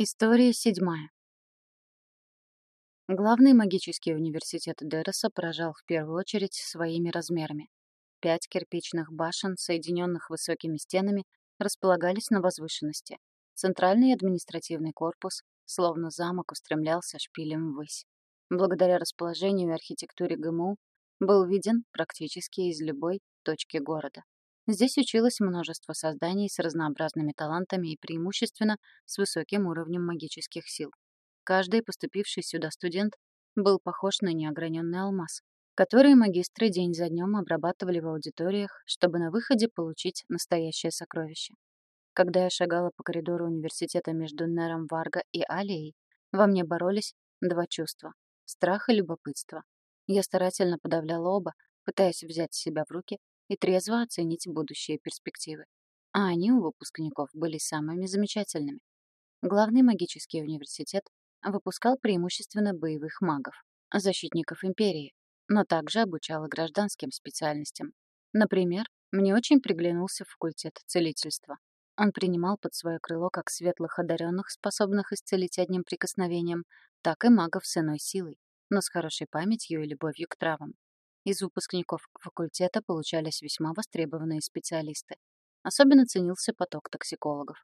История седьмая. Главный магический университет Дереса поражал в первую очередь своими размерами. Пять кирпичных башен, соединенных высокими стенами, располагались на возвышенности. Центральный административный корпус, словно замок, устремлялся шпилем ввысь. Благодаря расположению и архитектуре ГМУ был виден практически из любой точки города. Здесь училось множество созданий с разнообразными талантами и преимущественно с высоким уровнем магических сил. Каждый поступивший сюда студент был похож на неограненный алмаз, который магистры день за днем обрабатывали в аудиториях, чтобы на выходе получить настоящее сокровище. Когда я шагала по коридору университета между Нером Варга и Алией, во мне боролись два чувства — страх и любопытство. Я старательно подавляла оба, пытаясь взять себя в руки и трезво оценить будущие перспективы. А они у выпускников были самыми замечательными. Главный магический университет выпускал преимущественно боевых магов, защитников империи, но также обучал гражданским специальностям. Например, мне очень приглянулся факультет целительства. Он принимал под свое крыло как светлых одаренных, способных исцелить одним прикосновением, так и магов с иной силой, но с хорошей памятью и любовью к травам. Из выпускников факультета получались весьма востребованные специалисты. Особенно ценился поток токсикологов.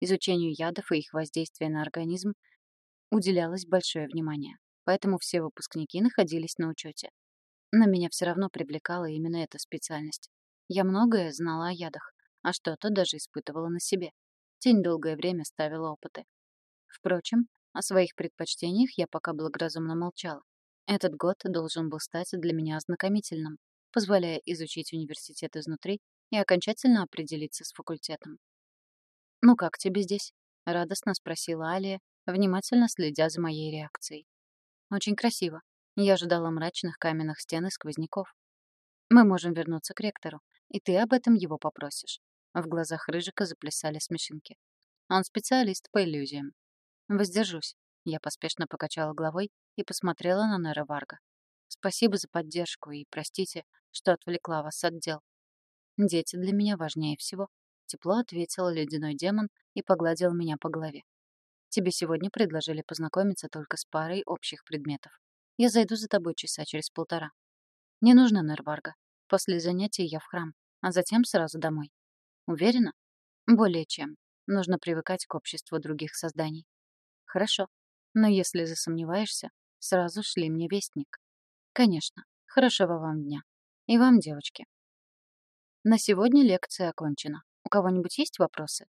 Изучению ядов и их воздействия на организм уделялось большое внимание, поэтому все выпускники находились на учете. Но меня все равно привлекала именно эта специальность. Я многое знала о ядах, а что-то даже испытывала на себе. Тень долгое время ставила опыты. Впрочем, о своих предпочтениях я пока благоразумно молчала. Этот год должен был стать для меня ознакомительным, позволяя изучить университет изнутри и окончательно определиться с факультетом. «Ну как тебе здесь?» — радостно спросила Алия, внимательно следя за моей реакцией. «Очень красиво. Я ожидала мрачных каменных стен и сквозняков. Мы можем вернуться к ректору, и ты об этом его попросишь». В глазах Рыжика заплясали смешинки. Он специалист по иллюзиям. «Воздержусь». Я поспешно покачала головой и посмотрела на Нера Варга. «Спасибо за поддержку и простите, что отвлекла вас от дел. Дети для меня важнее всего», — тепло ответил ледяной демон и погладил меня по голове. «Тебе сегодня предложили познакомиться только с парой общих предметов. Я зайду за тобой часа через полтора. Не нужно, Нер Варга. После занятий я в храм, а затем сразу домой. Уверена? Более чем. Нужно привыкать к обществу других созданий. Хорошо. Но если засомневаешься, Сразу шли мне вестник. Конечно. Хорошего вам дня. И вам, девочки. На сегодня лекция окончена. У кого-нибудь есть вопросы?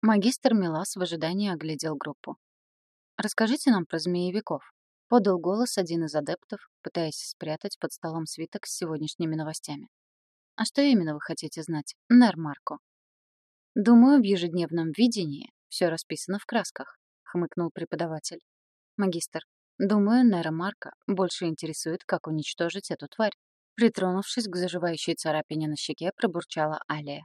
Магистр Милас в ожидании оглядел группу. «Расскажите нам про змеевиков», — подал голос один из адептов, пытаясь спрятать под столом свиток с сегодняшними новостями. «А что именно вы хотите знать, Нер Марко?» «Думаю, в ежедневном видении все расписано в красках», — хмыкнул преподаватель. «Магистр, Думаю, Нера Марка больше интересует, как уничтожить эту тварь. Притронувшись к заживающей царапине на щеке, пробурчала Алия.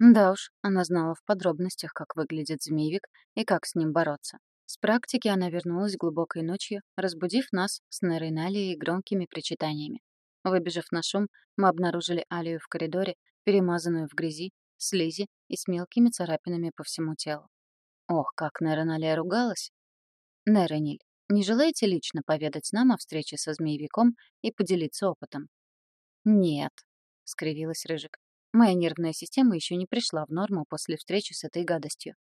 Да уж, она знала в подробностях, как выглядит змеевик и как с ним бороться. С практики она вернулась глубокой ночью, разбудив нас с Нерой Налией громкими причитаниями. Выбежав на шум, мы обнаружили Алию в коридоре, перемазанную в грязи, слизи и с мелкими царапинами по всему телу. Ох, как Нера Налия ругалась! Нера Ниль, не желаете лично поведать нам о встрече со змеевиком и поделиться опытом? Нет, скривилась Рыжик. Моя нервная система еще не пришла в норму после встречи с этой гадостью.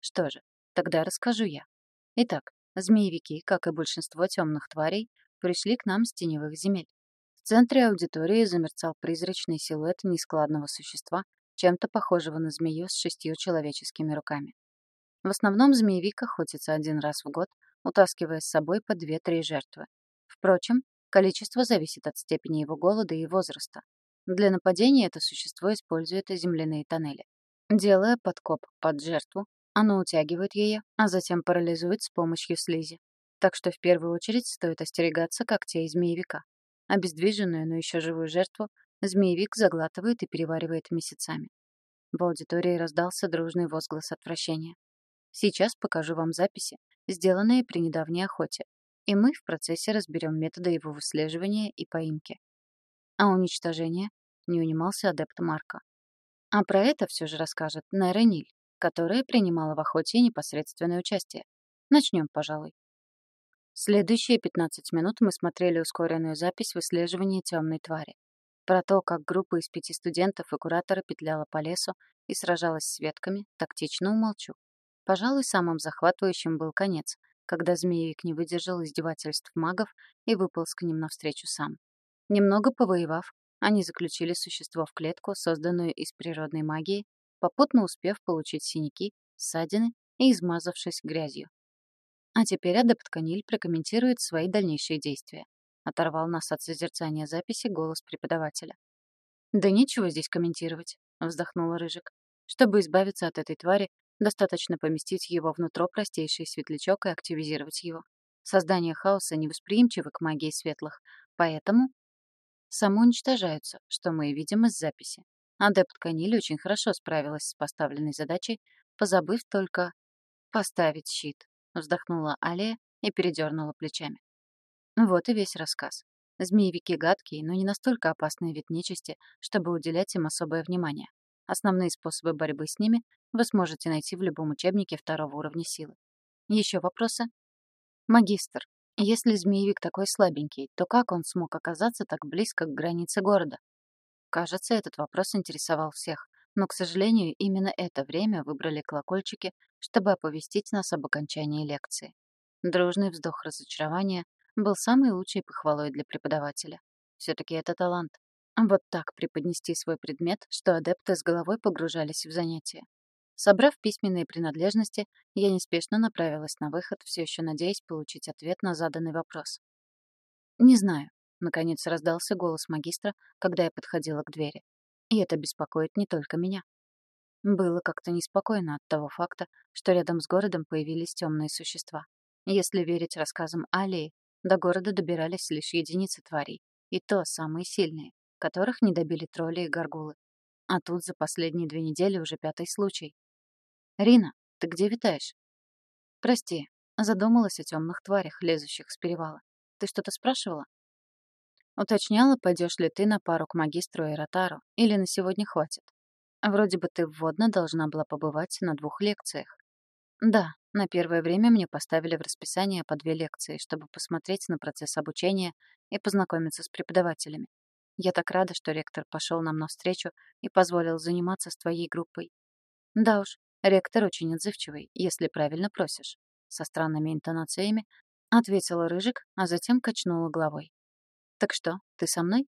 Что же, тогда расскажу я. Итак, змеевики, как и большинство темных тварей, пришли к нам с теневых земель. В центре аудитории замерцал призрачный силуэт нескладного существа, чем-то похожего на змею с шестью человеческими руками. В основном змеевик охотится один раз в год, утаскивая с собой по две-три жертвы. Впрочем, количество зависит от степени его голода и возраста. Для нападения это существо использует земляные тоннели. Делая подкоп под жертву, оно утягивает ее, а затем парализует с помощью слизи. Так что в первую очередь стоит остерегаться когтей змеевика. Обездвиженную, но еще живую жертву змеевик заглатывает и переваривает месяцами. В аудитории раздался дружный возглас отвращения. Сейчас покажу вам записи, сделанные при недавней охоте, и мы в процессе разберем методы его выслеживания и поимки. А уничтожение не унимался адепт Марка. А про это все же расскажет Найра Ниль, которая принимала в охоте непосредственное участие. Начнем, пожалуй. Следующие 15 минут мы смотрели ускоренную запись выслеживания темной твари. Про то, как группа из пяти студентов и куратора петляла по лесу и сражалась с ветками, тактично умолчу. Пожалуй, самым захватывающим был конец, когда змеевик не выдержал издевательств магов и выполз к ним навстречу сам. Немного повоевав, они заключили существо в клетку, созданную из природной магии, попутно успев получить синяки, ссадины и измазавшись грязью. А теперь адепт Каниль прокомментирует свои дальнейшие действия. Оторвал нас от созерцания записи голос преподавателя. «Да нечего здесь комментировать», — вздохнула Рыжик. «Чтобы избавиться от этой твари, достаточно поместить его внутрь простейший светлячок и активизировать его. Создание хаоса невосприимчивы к магии светлых, поэтому самоуничтожаются, что мы и видим из записи. Адепт Каниль очень хорошо справилась с поставленной задачей, позабыв только поставить щит. Вздохнула Алия и передернула плечами. Вот и весь рассказ. Змеевики гадкие, но не настолько опасный вид нечисти, чтобы уделять им особое внимание. Основные способы борьбы с ними вы сможете найти в любом учебнике второго уровня силы. Еще вопросы? Магистр, если змеевик такой слабенький, то как он смог оказаться так близко к границе города? Кажется, этот вопрос интересовал всех, но, к сожалению, именно это время выбрали колокольчики, чтобы оповестить нас об окончании лекции. Дружный вздох разочарования был самой лучшей похвалой для преподавателя. Все-таки это талант. Вот так преподнести свой предмет, что адепты с головой погружались в занятия. Собрав письменные принадлежности, я неспешно направилась на выход, все еще надеясь получить ответ на заданный вопрос. «Не знаю», — наконец раздался голос магистра, когда я подходила к двери. И это беспокоит не только меня. Было как-то неспокойно от того факта, что рядом с городом появились темные существа. Если верить рассказам Алии, до города добирались лишь единицы тварей, и то самые сильные, которых не добили тролли и горгулы. А тут за последние две недели уже пятый случай. «Рина, ты где витаешь?» «Прости, задумалась о темных тварях, лезущих с перевала. Ты что-то спрашивала?» Уточняла, пойдешь ли ты на пару к магистру и или на сегодня хватит. Вроде бы ты вводно должна была побывать на двух лекциях. Да, на первое время мне поставили в расписание по две лекции, чтобы посмотреть на процесс обучения и познакомиться с преподавателями. Я так рада, что ректор пошел нам навстречу и позволил заниматься с твоей группой. Да уж, ректор очень отзывчивый, если правильно просишь. Со странными интонациями ответила Рыжик, а затем качнула головой. Так что, ты со мной?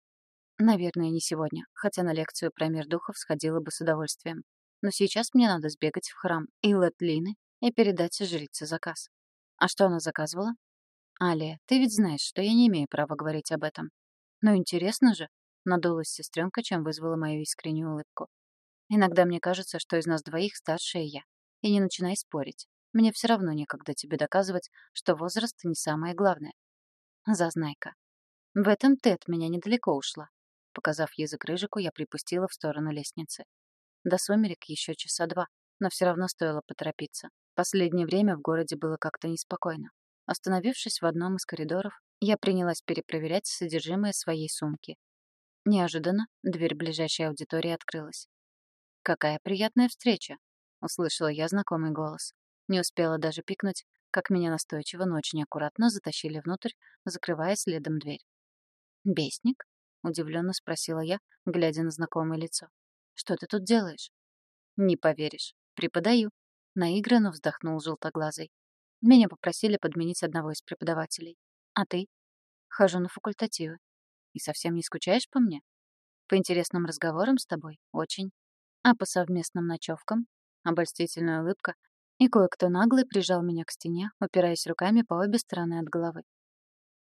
Наверное, не сегодня, хотя на лекцию про мир духов сходила бы с удовольствием. Но сейчас мне надо сбегать в храм Иллет-Лины и передать жрице заказ. А что она заказывала? Алия, ты ведь знаешь, что я не имею права говорить об этом. Но интересно же, надулась сестренка, чем вызвала мою искреннюю улыбку. Иногда мне кажется, что из нас двоих старшая я. И не начинай спорить. Мне все равно некогда тебе доказывать, что возраст не самое главное. Зазнайка. В этом ты от меня недалеко ушла. Показав язык рыжику, я припустила в сторону лестницы. До сумерек еще часа два, но все равно стоило поторопиться. Последнее время в городе было как-то неспокойно. Остановившись в одном из коридоров, я принялась перепроверять содержимое своей сумки. Неожиданно дверь ближайшей аудитории открылась. «Какая приятная встреча!» — услышала я знакомый голос. Не успела даже пикнуть, как меня настойчиво, но очень аккуратно затащили внутрь, закрывая следом дверь. «Бесник?» — удивленно спросила я, глядя на знакомое лицо. «Что ты тут делаешь?» «Не поверишь. Преподаю», Наигранно вздохнул желтоглазый. Меня попросили подменить одного из преподавателей. А ты? Хожу на факультативы. И совсем не скучаешь по мне? По интересным разговорам с тобой? Очень. А по совместным ночевкам? Обольстительная улыбка. И кое-кто наглый прижал меня к стене, упираясь руками по обе стороны от головы.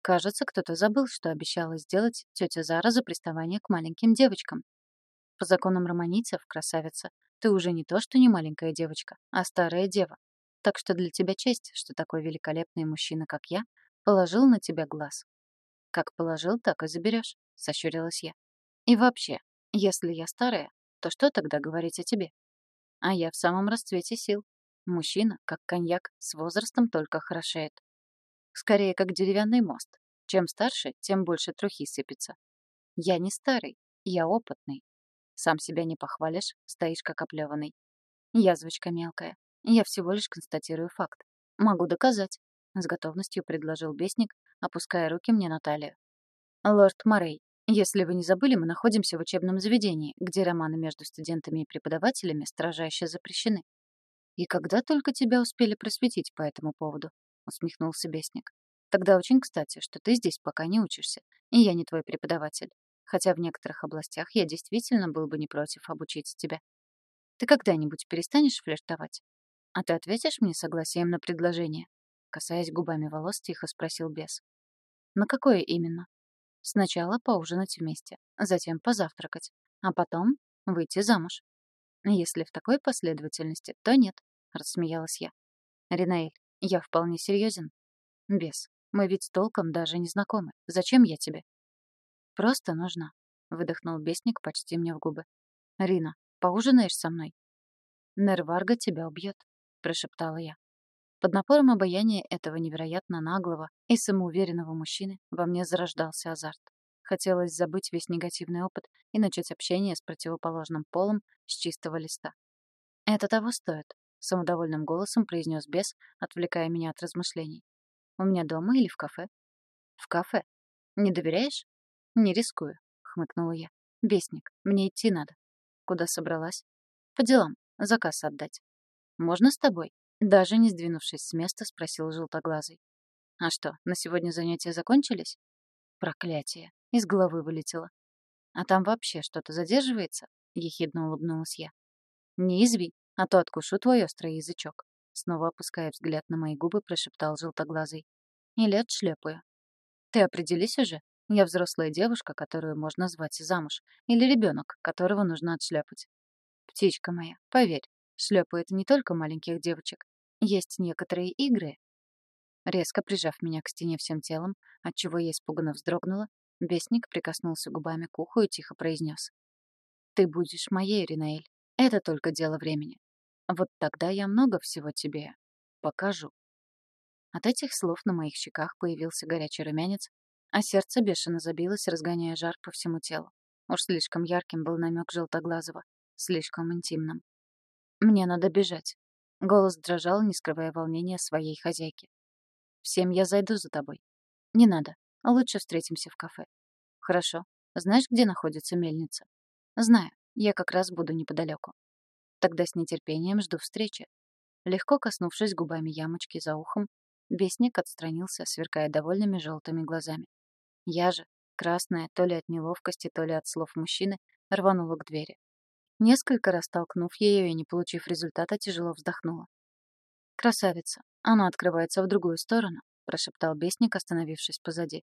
Кажется, кто-то забыл, что обещала сделать тетя Зара за приставание к маленьким девочкам. По законам романийцев, красавица, ты уже не то, что не маленькая девочка, а старая дева. Так что для тебя честь, что такой великолепный мужчина, как я, положил на тебя глаз. Как положил, так и заберешь, сощурилась я. И вообще, если я старая, то что тогда говорить о тебе? А я в самом расцвете сил. Мужчина, как коньяк, с возрастом только хорошеет. Скорее, как деревянный мост. Чем старше, тем больше трухи сыпется. Я не старый, я опытный. Сам себя не похвалишь, стоишь как оплеванный. Язвочка мелкая. Я всего лишь констатирую факт. «Могу доказать», — с готовностью предложил бесник, опуская руки мне на талию. «Лорд Морей, если вы не забыли, мы находимся в учебном заведении, где романы между студентами и преподавателями строжайше запрещены. И когда только тебя успели просветить по этому поводу?» — усмехнулся бесник. «Тогда очень кстати, что ты здесь пока не учишься, и я не твой преподаватель. Хотя в некоторых областях я действительно был бы не против обучить тебя. Ты когда-нибудь перестанешь флиртовать? А ты ответишь мне согласием на предложение?» Касаясь губами волос, тихо спросил бес. «На какое именно?» «Сначала поужинать вместе, затем позавтракать, а потом выйти замуж». «Если в такой последовательности, то нет», — рассмеялась я. «Ринаэль, я вполне серьезен». «Бес, мы ведь толком даже не знакомы. Зачем я тебе?» «Просто нужна», — выдохнул бесник почти мне в губы. «Рина, поужинаешь со мной?» «Нерварга тебя убьет», — прошептала я. Под напором обаяния этого невероятно наглого и самоуверенного мужчины во мне зарождался азарт. Хотелось забыть весь негативный опыт и начать общение с противоположным полом с чистого листа. «Это того стоит», — самодовольным голосом произнес бес, отвлекая меня от размышлений. «У меня дома или в кафе?» «В кафе. Не доверяешь?» «Не рискую», — хмыкнула я. «Бесник, мне идти надо». «Куда собралась?» «По делам. Заказ отдать». «Можно с тобой?» Даже не сдвинувшись с места, спросил желтоглазый. «А что, на сегодня занятия закончились?» «Проклятие!» Из головы вылетело. «А там вообще что-то задерживается?» — ехидно улыбнулась я. «Не изви, а то откушу твой острый язычок», — снова опуская взгляд на мои губы, прошептал желтоглазый. «Или отшлепаю». «Ты определись уже? Я взрослая девушка, которую можно звать замуж, или ребенок, которого нужно отшляпать. Птичка моя, поверь, шлепают не только маленьких девочек. Есть некоторые игры». Резко прижав меня к стене всем телом, отчего я испуганно вздрогнула, Бесник прикоснулся губами к уху и тихо произнес. «Ты будешь моей, Ринаэль. Это только дело времени. Вот тогда я много всего тебе покажу». От этих слов на моих щеках появился горячий румянец, а сердце бешено забилось, разгоняя жар по всему телу. Уж слишком ярким был намек желтоглазого, слишком интимным. «Мне надо бежать». Голос дрожал, не скрывая волнения своей хозяйки. «Всем я зайду за тобой». «Не надо. Лучше встретимся в кафе. Хорошо. Знаешь, где находится мельница? Знаю. Я как раз буду неподалеку. Тогда с нетерпением жду встречи. Легко коснувшись губами ямочки за ухом, бесник отстранился, сверкая довольными желтыми глазами. Я же, красная, то ли от неловкости, то ли от слов мужчины, рванула к двери. Несколько раз толкнув ее и не получив результата, тяжело вздохнула. «Красавица, она открывается в другую сторону», — прошептал бесник, остановившись позади.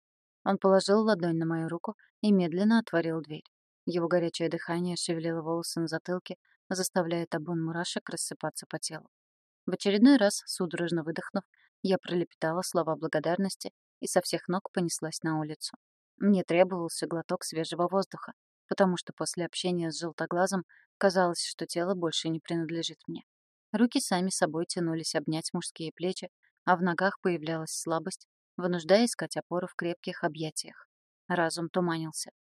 Он положил ладонь на мою руку и медленно отворил дверь. Его горячее дыхание шевелило волосы на затылке, заставляя табун мурашек рассыпаться по телу. В очередной раз, судорожно выдохнув, я пролепетала слова благодарности и со всех ног понеслась на улицу. Мне требовался глоток свежего воздуха, потому что после общения с желтоглазом казалось, что тело больше не принадлежит мне. Руки сами собой тянулись обнять мужские плечи, а в ногах появлялась слабость, вынуждая искать опору в крепких объятиях. Разум туманился.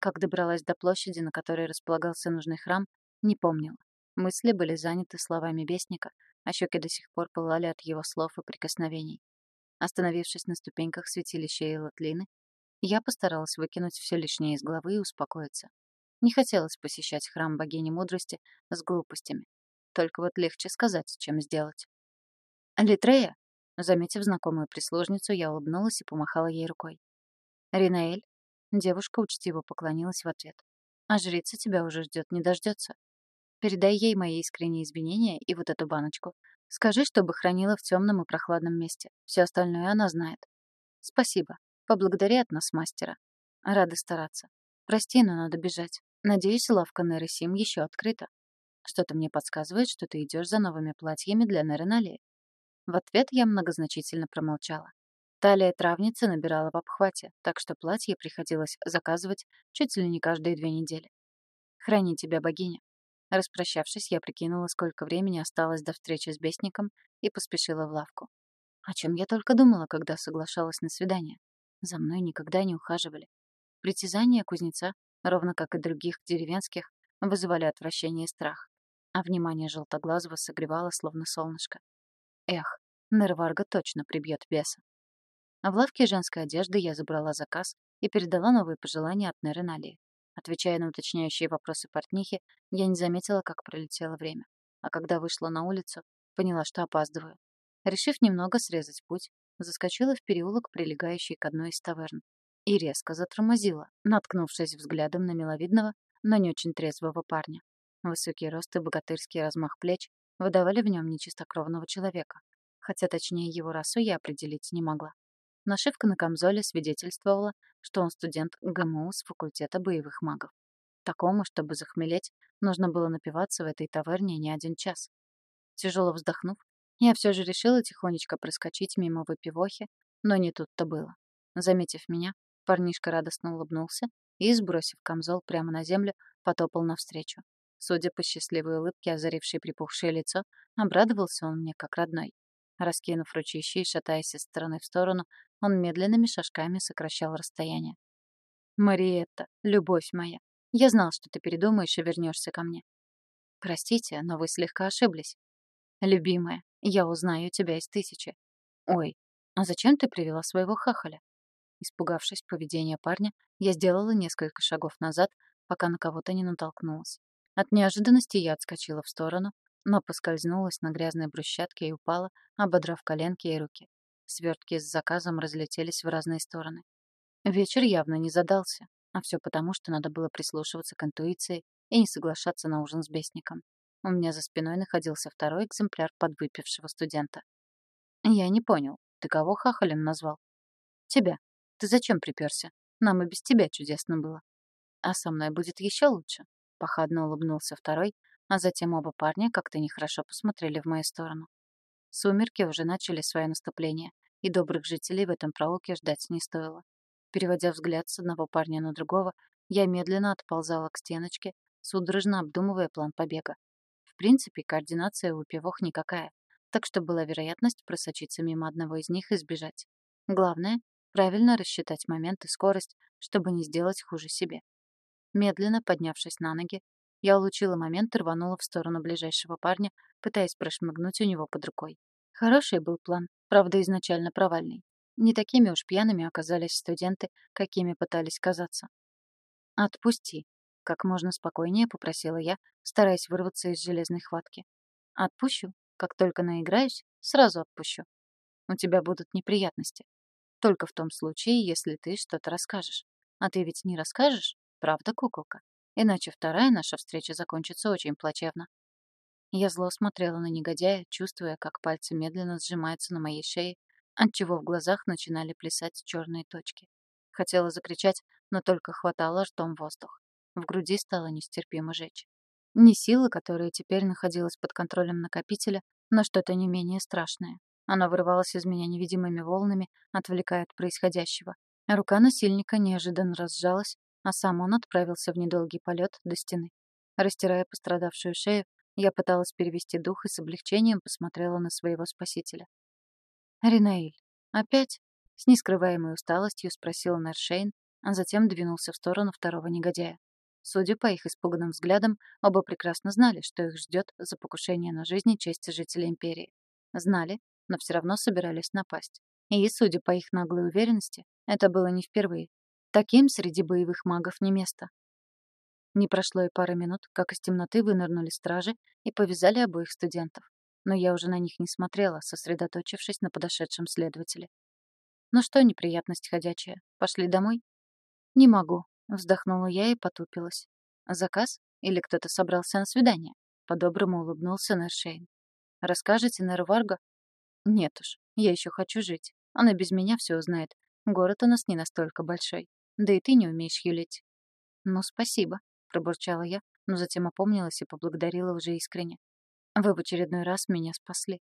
Как добралась до площади, на которой располагался нужный храм, не помнила. Мысли были заняты словами бесника, а щеки до сих пор пылали от его слов и прикосновений. Остановившись на ступеньках святилища Эйлотлины, я постаралась выкинуть все лишнее из головы и успокоиться. Не хотелось посещать храм богини мудрости с глупостями. Только вот легче сказать, чем сделать. «Литрея!» Заметив знакомую прислужницу, я улыбнулась и помахала ей рукой. «Ринаэль?» Девушка учтиво поклонилась в ответ. «А жрица тебя уже ждет, не дождется. Передай ей мои искренние извинения и вот эту баночку. Скажи, чтобы хранила в темном и прохладном месте. Все остальное она знает. Спасибо. Поблагодари от нас мастера. Рада стараться. Прости, но надо бежать. Надеюсь, лавка Неры Сим еще открыта. Что-то мне подсказывает, что ты идешь за новыми платьями для Неры Налии. В ответ я многозначительно промолчала. Талия травницы набирала в обхвате, так что платье приходилось заказывать чуть ли не каждые две недели. «Храни тебя, богиня». Распрощавшись, я прикинула, сколько времени осталось до встречи с бесником и поспешила в лавку. О чем я только думала, когда соглашалась на свидание. За мной никогда не ухаживали. Притязания кузнеца, ровно как и других деревенских, вызывали отвращение и страх, а внимание желтоглазого согревало, словно солнышко. Эх, Нерварга точно прибьет беса. А в лавке женской одежды я забрала заказ и передала новые пожелания от Неры Налии. Отвечая на уточняющие вопросы портнихи, я не заметила, как пролетело время. А когда вышла на улицу, поняла, что опаздываю. Решив немного срезать путь, заскочила в переулок, прилегающий к одной из таверн. И резко затормозила, наткнувшись взглядом на миловидного, но не очень трезвого парня. Высокий рост и богатырский размах плеч выдавали в нем нечистокровного человека, хотя точнее его расу я определить не могла. Нашивка на камзоле свидетельствовала, что он студент ГМУ с факультета боевых магов. Такому, чтобы захмелеть, нужно было напиваться в этой таверне не один час. Тяжело вздохнув, я все же решила тихонечко проскочить мимо выпивохи, но не тут-то было. Заметив меня, парнишка радостно улыбнулся и, сбросив камзол прямо на землю, потопал навстречу. Судя по счастливой улыбке, озарившей припухшее лицо, обрадовался он мне как родной. Раскинув ручище и шатаясь из стороны в сторону, он медленными шажками сокращал расстояние. «Мариетта, любовь моя, я знал, что ты передумаешь и вернешься ко мне. Простите, но вы слегка ошиблись. Любимая, я узнаю тебя из тысячи. Ой, а зачем ты привела своего хахаля? Испугавшись поведения парня, я сделала несколько шагов назад, пока на кого-то не натолкнулась. От неожиданности я отскочила в сторону, но поскользнулась на грязной брусчатке и упала, ободрав коленки и руки. Свертки с заказом разлетелись в разные стороны. Вечер явно не задался, а все потому, что надо было прислушиваться к интуиции и не соглашаться на ужин с бесником. У меня за спиной находился второй экземпляр подвыпившего студента. «Я не понял, ты кого хахалем назвал?» «Тебя. Ты зачем приперся? Нам и без тебя чудесно было». «А со мной будет еще лучше», — похадно улыбнулся второй, а затем оба парня как-то нехорошо посмотрели в мою сторону. Сумерки уже начали свое наступление, и добрых жителей в этом проулке ждать не стоило. Переводя взгляд с одного парня на другого, я медленно отползала к стеночке, судорожно обдумывая план побега. Принципе, координация у пивох никакая, так что была вероятность просочиться мимо одного из них и сбежать. Главное — правильно рассчитать момент и скорость, чтобы не сделать хуже себе. Медленно поднявшись на ноги, я улучила момент и рванула в сторону ближайшего парня, пытаясь прошмыгнуть у него под рукой. Хороший был план, правда, изначально провальный. Не такими уж пьяными оказались студенты, какими пытались казаться. «Отпусти», — как можно спокойнее попросила я, стараясь вырваться из железной хватки. «Отпущу. Как только наиграюсь, сразу отпущу. У тебя будут неприятности. Только в том случае, если ты что-то расскажешь. А ты ведь не расскажешь, правда, куколка?» Иначе вторая наша встреча закончится очень плачевно. Я зло смотрела на негодяя, чувствуя, как пальцы медленно сжимаются на моей шее, отчего в глазах начинали плясать черные точки. Хотела закричать, но только хватало ртом воздух. В груди стало нестерпимо жечь. Не сила, которая теперь находилась под контролем накопителя, но что-то не менее страшное. Оно вырывалось из меня невидимыми волнами, отвлекая от происходящего. Рука насильника неожиданно разжалась, а сам он отправился в недолгий полет до стены. Растирая пострадавшую шею, я пыталась перевести дух и с облегчением посмотрела на своего спасителя. «Ринаиль, опять?» — с нескрываемой усталостью спросил Нершейн, а затем двинулся в сторону второго негодяя. Судя по их испуганным взглядам, оба прекрасно знали, что их ждет за покушение на жизнь и честь жителей Империи. Знали, но все равно собирались напасть. И, судя по их наглой уверенности, это было не впервые. Таким среди боевых магов не место. Не прошло и пары минут, как из темноты вынырнули стражи и повязали обоих студентов. Но я уже на них не смотрела, сосредоточившись на подошедшем следователе. «Ну что, неприятность ходячая, пошли домой?» «Не могу», — вздохнула я и потупилась. «Заказ? Или кто-то собрался на свидание?» По-доброму улыбнулся Нершейн. «Расскажете Нерварго?» «Нет уж, я еще хочу жить. Она без меня все узнает. Город у нас не настолько большой. Да и ты не умеешь юлить». «Ну, спасибо», — пробурчала я, но затем опомнилась и поблагодарила уже искренне. «Вы в очередной раз меня спасли.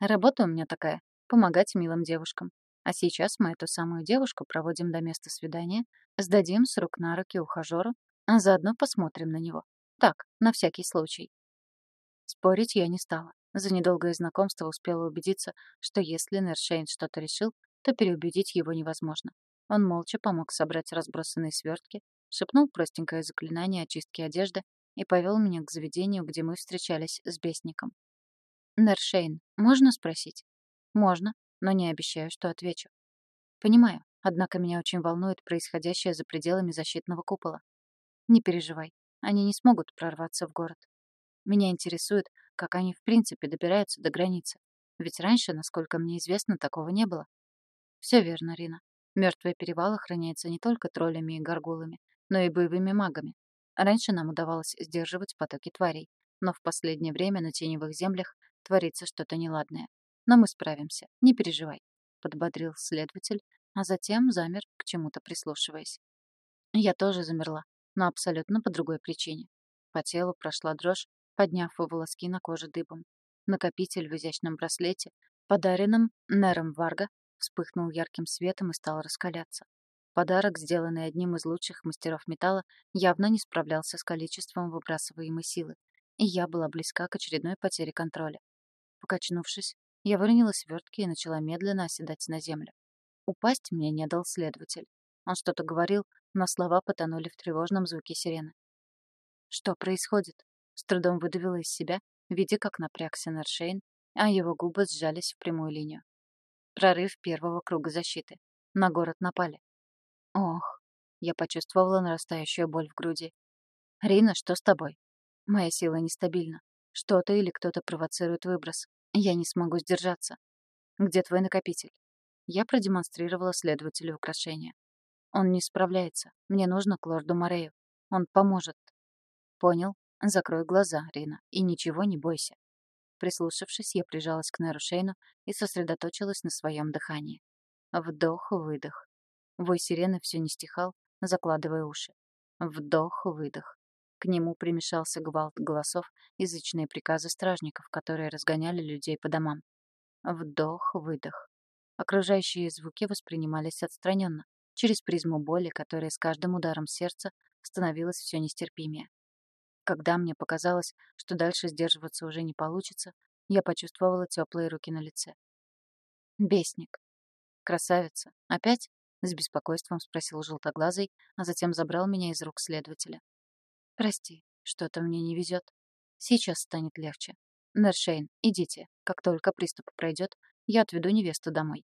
Работа у меня такая — помогать милым девушкам. А сейчас мы эту самую девушку проводим до места свидания, сдадим с рук на руки ухажеру, а заодно посмотрим на него. Так, на всякий случай». Спорить я не стала. За недолгое знакомство успела убедиться, что если Нершейн что-то решил, то переубедить его невозможно. Он молча помог собрать разбросанные свертки, шепнул простенькое заклинание очистки одежды и повел меня к заведению, где мы встречались с бесником. «Нершейн, можно спросить?» Можно, но не обещаю, что отвечу. Понимаю, однако меня очень волнует происходящее за пределами защитного купола. Не переживай, они не смогут прорваться в город. Меня интересует, как они в принципе добираются до границы. Ведь раньше, насколько мне известно, такого не было. Все верно, Рина. Мертвый перевал охраняется не только троллями и горгулами, но и боевыми магами. Раньше нам удавалось сдерживать потоки тварей, но в последнее время на теневых землях творится что-то неладное. Но мы справимся, не переживай, подбодрил следователь, а затем замер, к чему-то прислушиваясь. Я тоже замерла, но абсолютно по другой причине. По телу прошла дрожь, подняв волоски на коже дыбом. Накопитель в изящном браслете, подаренном Нером Варга, вспыхнул ярким светом и стал раскаляться. Подарок, сделанный одним из лучших мастеров металла, явно не справлялся с количеством выбрасываемой силы, и я была близка к очередной потере контроля. Покачнувшись, я выронила свертки и начала медленно оседать на землю. Упасть мне не дал следователь. Он что-то говорил, но слова потонули в тревожном звуке сирены. «Что происходит?» С трудом выдавила из себя, видя, как напрягся Нершейн, а его губы сжались в прямую линию. Прорыв первого круга защиты. На город напали. Ох, я почувствовала нарастающую боль в груди. «Рина, что с тобой?» «Моя сила нестабильна. Что-то или кто-то провоцирует выброс. Я не смогу сдержаться. Где твой накопитель?» Я продемонстрировала следователю украшение. «Он не справляется. Мне нужно к лорду Морею. Он поможет». «Понял. Закрой глаза, Рина, и ничего не бойся». Прислушавшись, я прижалась к Неру Шейну и сосредоточилась на своем дыхании. Вдох-выдох. Вой сирены все не стихал, закладывая уши. Вдох-выдох. К нему примешался гвалт голосов, язычные приказы стражников, которые разгоняли людей по домам. Вдох-выдох. Окружающие звуки воспринимались отстраненно, через призму боли, которая с каждым ударом сердца становилась все нестерпимее. Когда мне показалось, что дальше сдерживаться уже не получится, я почувствовала теплые руки на лице. «Бесник. Красавица. Опять?» — с беспокойством спросил желтоглазый, а затем забрал меня из рук следователя. «Прости, что-то мне не везет. Сейчас станет легче. Нершейн, идите. Как только приступ пройдет, я отведу невесту домой».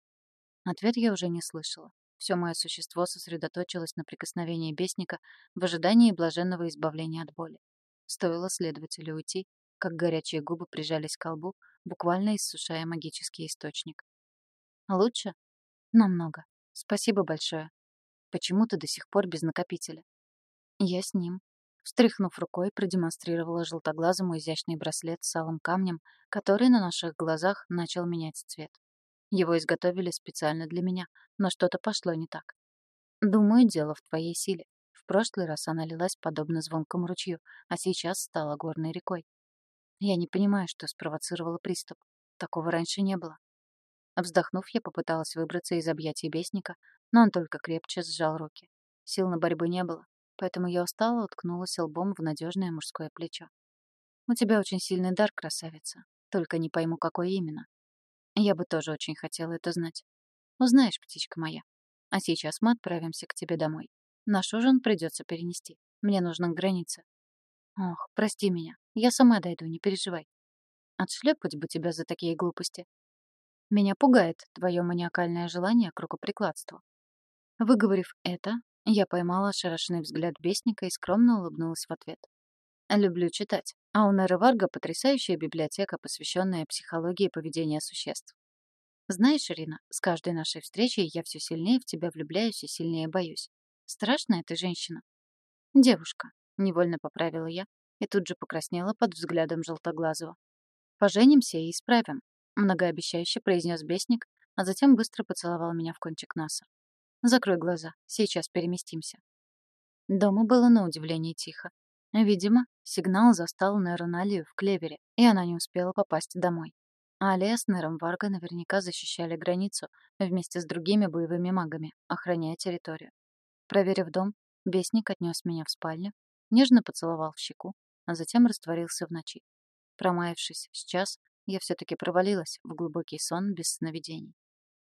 Ответ я уже не слышала. Все мое существо сосредоточилось на прикосновении бесника в ожидании блаженного избавления от боли. Стоило следователю уйти, как горячие губы прижались к колбу, буквально иссушая магический источник. «Лучше?» «Намного. Спасибо большое. Почему ты до сих пор без накопителя?» «Я с ним». Встряхнув рукой, продемонстрировала желтоглазому изящный браслет с алым камнем, который на наших глазах начал менять цвет. Его изготовили специально для меня, но что-то пошло не так. Думаю, дело в твоей силе. В прошлый раз она лилась подобно звонкому ручью, а сейчас стала горной рекой. Я не понимаю, что спровоцировало приступ. Такого раньше не было. Вздохнув, я попыталась выбраться из объятий бесника, но он только крепче сжал руки. Сил на борьбу не было, поэтому я устала уткнулась лбом в надежное мужское плечо. «У тебя очень сильный дар, красавица. Только не пойму, какой именно. Я бы тоже очень хотела это знать. Узнаешь, птичка моя. А сейчас мы отправимся к тебе домой. Наш ужин придется перенести. Мне нужно к границе. Ох, прости меня. Я сама дойду, не переживай. Отшлепать бы тебя за такие глупости. Меня пугает твое маниакальное желание к рукоприкладству. Выговорив это, я поймала ошарашенный взгляд бесника и скромно улыбнулась в ответ. Люблю читать, а у Неры потрясающая библиотека, посвященная психологии поведения существ. Знаешь, Ирина, с каждой нашей встречей я все сильнее в тебя влюбляюсь и сильнее боюсь. Страшная ты женщина. Девушка, невольно поправила я и тут же покраснела под взглядом желтоглазого. Поженимся и исправим, многообещающе произнес бесник, а затем быстро поцеловал меня в кончик носа. Закрой глаза, сейчас переместимся. Дома было на удивление тихо. Видимо, сигнал застал Нейроналию в клевере, и она не успела попасть домой. Алия с Нером Варга наверняка защищали границу вместе с другими боевыми магами, охраняя территорию. Проверив дом, бесник отнес меня в спальню, нежно поцеловал в щеку, а затем растворился в ночи. Промаявшись с час, я все-таки провалилась в глубокий сон без сновидений.